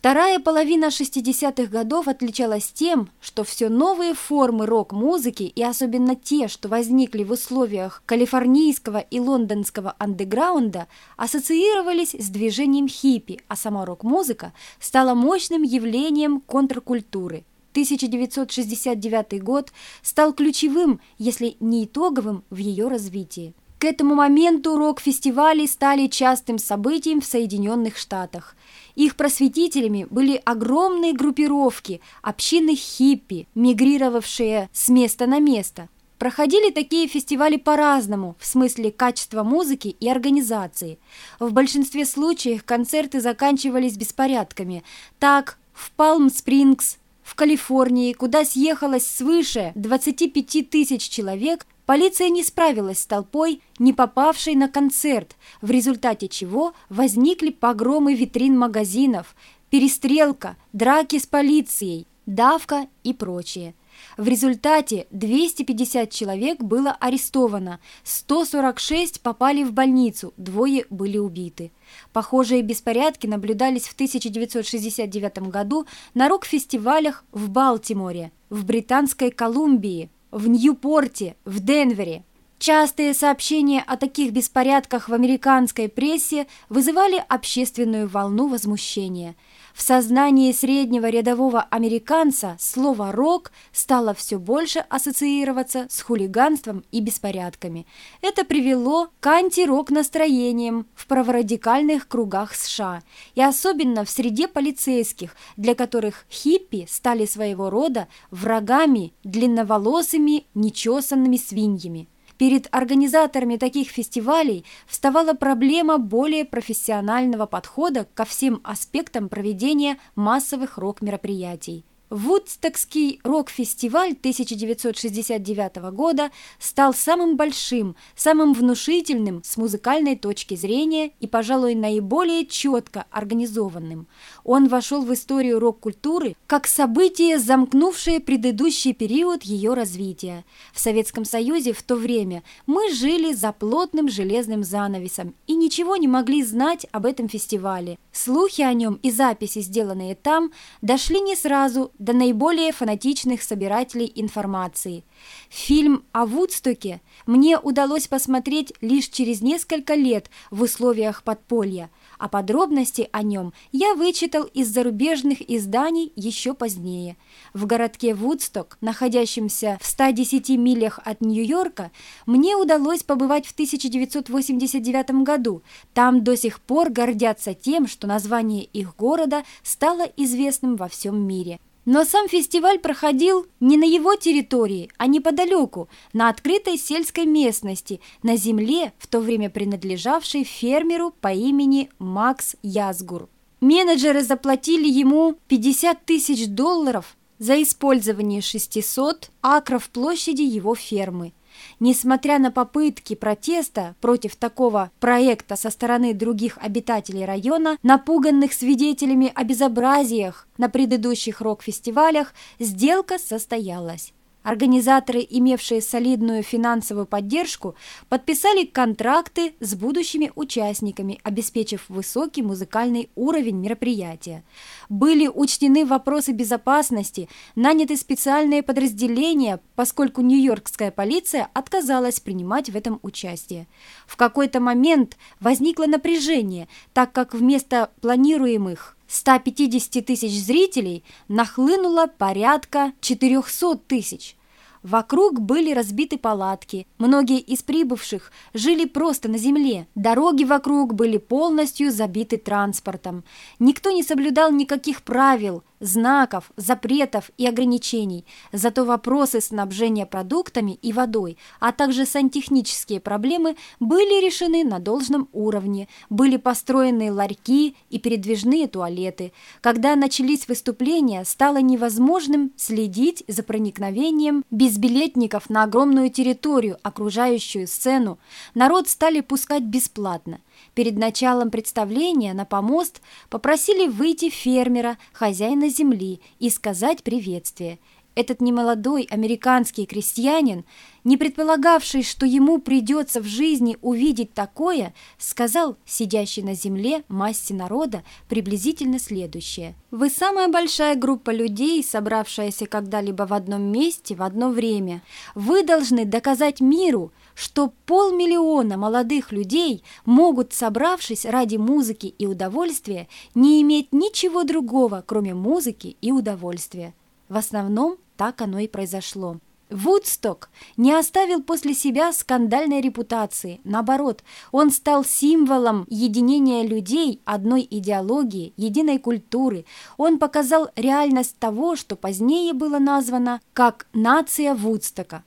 Вторая половина 60-х годов отличалась тем, что все новые формы рок-музыки и особенно те, что возникли в условиях калифорнийского и лондонского андеграунда, ассоциировались с движением хиппи, а сама рок-музыка стала мощным явлением контркультуры. 1969 год стал ключевым, если не итоговым, в ее развитии. К этому моменту рок-фестивали стали частым событием в Соединенных Штатах. Их просветителями были огромные группировки, общины хиппи, мигрировавшие с места на место. Проходили такие фестивали по-разному, в смысле качества музыки и организации. В большинстве случаев концерты заканчивались беспорядками. Так, в Палм-Спрингс, в Калифорнии, куда съехалось свыше 25 тысяч человек, Полиция не справилась с толпой, не попавшей на концерт, в результате чего возникли погромы витрин магазинов, перестрелка, драки с полицией, давка и прочее. В результате 250 человек было арестовано, 146 попали в больницу, двое были убиты. Похожие беспорядки наблюдались в 1969 году на рок-фестивалях в Балтиморе, в Британской Колумбии, в Ньюпорте, в Денвере. Частые сообщения о таких беспорядках в американской прессе вызывали общественную волну возмущения – в сознании среднего рядового американца слово «рок» стало все больше ассоциироваться с хулиганством и беспорядками. Это привело к антирок настроениям в праворадикальных кругах США и особенно в среде полицейских, для которых хиппи стали своего рода врагами длинноволосыми нечесанными свиньями. Перед организаторами таких фестивалей вставала проблема более профессионального подхода ко всем аспектам проведения массовых рок-мероприятий. Вудстокский рок-фестиваль 1969 года стал самым большим, самым внушительным с музыкальной точки зрения и, пожалуй, наиболее четко организованным. Он вошел в историю рок-культуры как событие, замкнувшее предыдущий период ее развития. В Советском Союзе в то время мы жили за плотным железным занавесом и ничего не могли знать об этом фестивале. Слухи о нем и записи, сделанные там, дошли не сразу до наиболее фанатичных собирателей информации. Фильм о Вудстоке мне удалось посмотреть лишь через несколько лет в условиях подполья, а подробности о нем я вычитал из зарубежных изданий еще позднее. В городке Вудсток, находящемся в 110 милях от Нью-Йорка, мне удалось побывать в 1989 году. Там до сих пор гордятся тем, что название их города стало известным во всем мире. Но сам фестиваль проходил не на его территории, а неподалеку, на открытой сельской местности, на земле, в то время принадлежавшей фермеру по имени Макс Язгур. Менеджеры заплатили ему 50 тысяч долларов за использование 600 акров площади его фермы. Несмотря на попытки протеста против такого проекта со стороны других обитателей района, напуганных свидетелями о безобразиях на предыдущих рок-фестивалях, сделка состоялась. Организаторы, имевшие солидную финансовую поддержку, подписали контракты с будущими участниками, обеспечив высокий музыкальный уровень мероприятия. Были учтены вопросы безопасности, наняты специальные подразделения, поскольку нью-йоркская полиция отказалась принимать в этом участие. В какой-то момент возникло напряжение, так как вместо планируемых 150 тысяч зрителей нахлынуло порядка 400 тысяч. Вокруг были разбиты палатки, многие из прибывших жили просто на земле, дороги вокруг были полностью забиты транспортом. Никто не соблюдал никаких правил, знаков, запретов и ограничений, зато вопросы снабжения продуктами и водой, а также сантехнические проблемы были решены на должном уровне, были построены ларьки и передвижные туалеты. Когда начались выступления, стало невозможным следить за проникновением безбилетников на огромную территорию, окружающую сцену. Народ стали пускать бесплатно. Перед началом представления на помост попросили выйти фермера, хозяина земли, и сказать приветствие. Этот немолодой американский крестьянин, не предполагавший, что ему придется в жизни увидеть такое, сказал сидящий на земле массе народа приблизительно следующее. «Вы самая большая группа людей, собравшаяся когда-либо в одном месте в одно время. Вы должны доказать миру, что полмиллиона молодых людей могут, собравшись ради музыки и удовольствия, не иметь ничего другого, кроме музыки и удовольствия. В основном так оно и произошло. Вудсток не оставил после себя скандальной репутации. Наоборот, он стал символом единения людей, одной идеологии, единой культуры. Он показал реальность того, что позднее было названо как «нация Вудстока».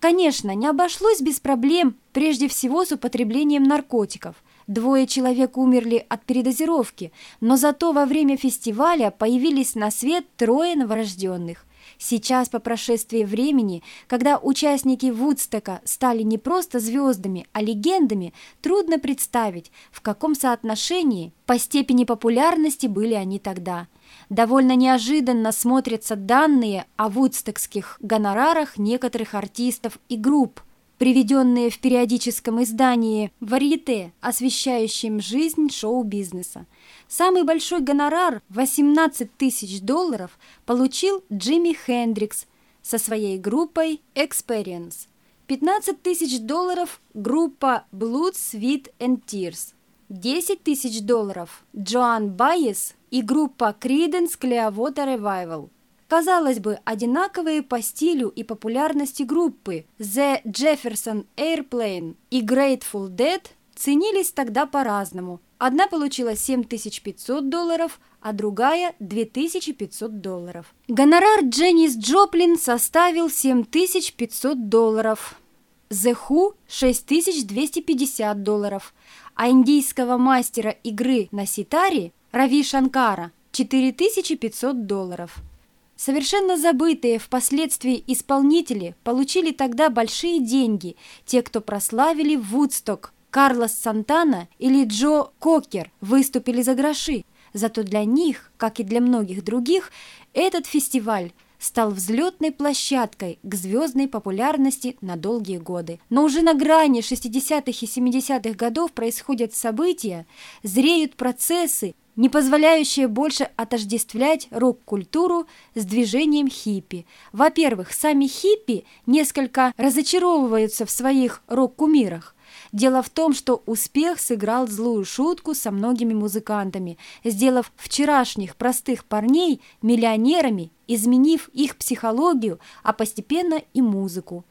Конечно, не обошлось без проблем, прежде всего с употреблением наркотиков. Двое человек умерли от передозировки, но зато во время фестиваля появились на свет трое новорожденных. Сейчас, по прошествии времени, когда участники Вудстока стали не просто звездами, а легендами, трудно представить, в каком соотношении по степени популярности были они тогда. Довольно неожиданно смотрятся данные о вудстокских гонорарах некоторых артистов и групп, приведенные в периодическом издании «Варьете», освещающем жизнь шоу-бизнеса. Самый большой гонорар – 18 тысяч долларов – получил Джимми Хендрикс со своей группой Experience. 15 тысяч долларов – группа Blood, Sweat and Tears. 10 тысяч долларов – Джоан Байес и группа Creedence Clearwater Revival. Казалось бы, одинаковые по стилю и популярности группы The Jefferson Airplane и Grateful Dead ценились тогда по-разному. Одна получила 7500 долларов, а другая – 2500 долларов. Гонорар Дженнис Джоплин составил 7500 долларов. The Who – 6250 долларов, а индийского мастера игры на ситаре Рави Шанкара – 4500 долларов. Совершенно забытые впоследствии исполнители получили тогда большие деньги, те, кто прославили Вудсток. Карлос Сантана или Джо Кокер выступили за гроши. Зато для них, как и для многих других, этот фестиваль стал взлетной площадкой к звездной популярности на долгие годы. Но уже на грани 60-х и 70-х годов происходят события, зреют процессы, не позволяющее больше отождествлять рок-культуру с движением хиппи. Во-первых, сами хиппи несколько разочаровываются в своих рок-кумирах. Дело в том, что успех сыграл злую шутку со многими музыкантами, сделав вчерашних простых парней миллионерами, изменив их психологию, а постепенно и музыку.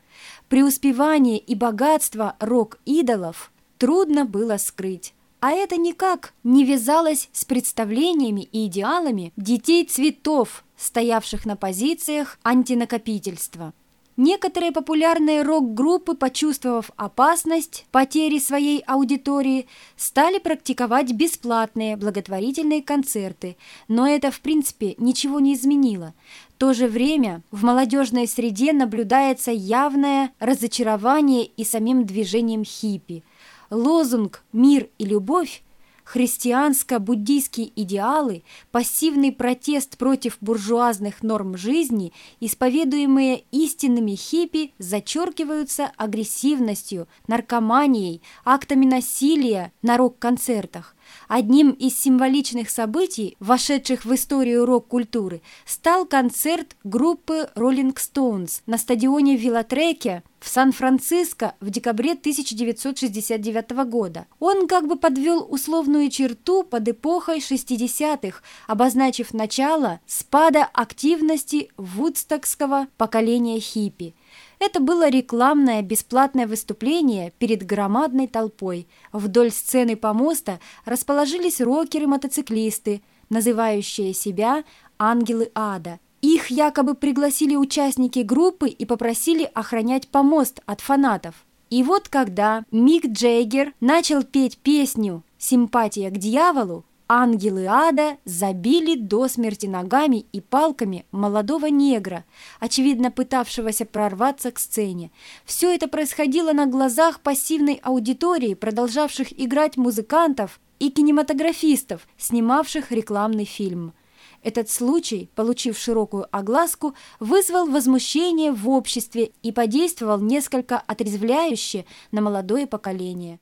Преуспевание и богатство рок-идолов трудно было скрыть. А это никак не вязалось с представлениями и идеалами детей цветов, стоявших на позициях антинакопительства. Некоторые популярные рок-группы, почувствовав опасность потери своей аудитории, стали практиковать бесплатные благотворительные концерты, но это, в принципе, ничего не изменило. В то же время в молодежной среде наблюдается явное разочарование и самим движением хиппи – лозунг «Мир и любовь» христианско-буддийские идеалы, пассивный протест против буржуазных норм жизни, исповедуемые истинными хиппи, зачеркиваются агрессивностью, наркоманией, актами насилия на рок-концертах. Одним из символичных событий, вошедших в историю рок-культуры, стал концерт группы Rolling Stones на стадионе Виллатреке в Сан-Франциско в декабре 1969 года. Он как бы подвел условную черту под эпохой 60-х, обозначив начало спада активности вудстокского поколения хиппи – это было рекламное бесплатное выступление перед громадной толпой. Вдоль сцены помоста расположились рокеры-мотоциклисты, называющие себя «ангелы ада». Их якобы пригласили участники группы и попросили охранять помост от фанатов. И вот когда Мик Джейгер начал петь песню «Симпатия к дьяволу», Ангелы ада забили до смерти ногами и палками молодого негра, очевидно пытавшегося прорваться к сцене. Все это происходило на глазах пассивной аудитории, продолжавших играть музыкантов и кинематографистов, снимавших рекламный фильм. Этот случай, получив широкую огласку, вызвал возмущение в обществе и подействовал несколько отрезвляюще на молодое поколение.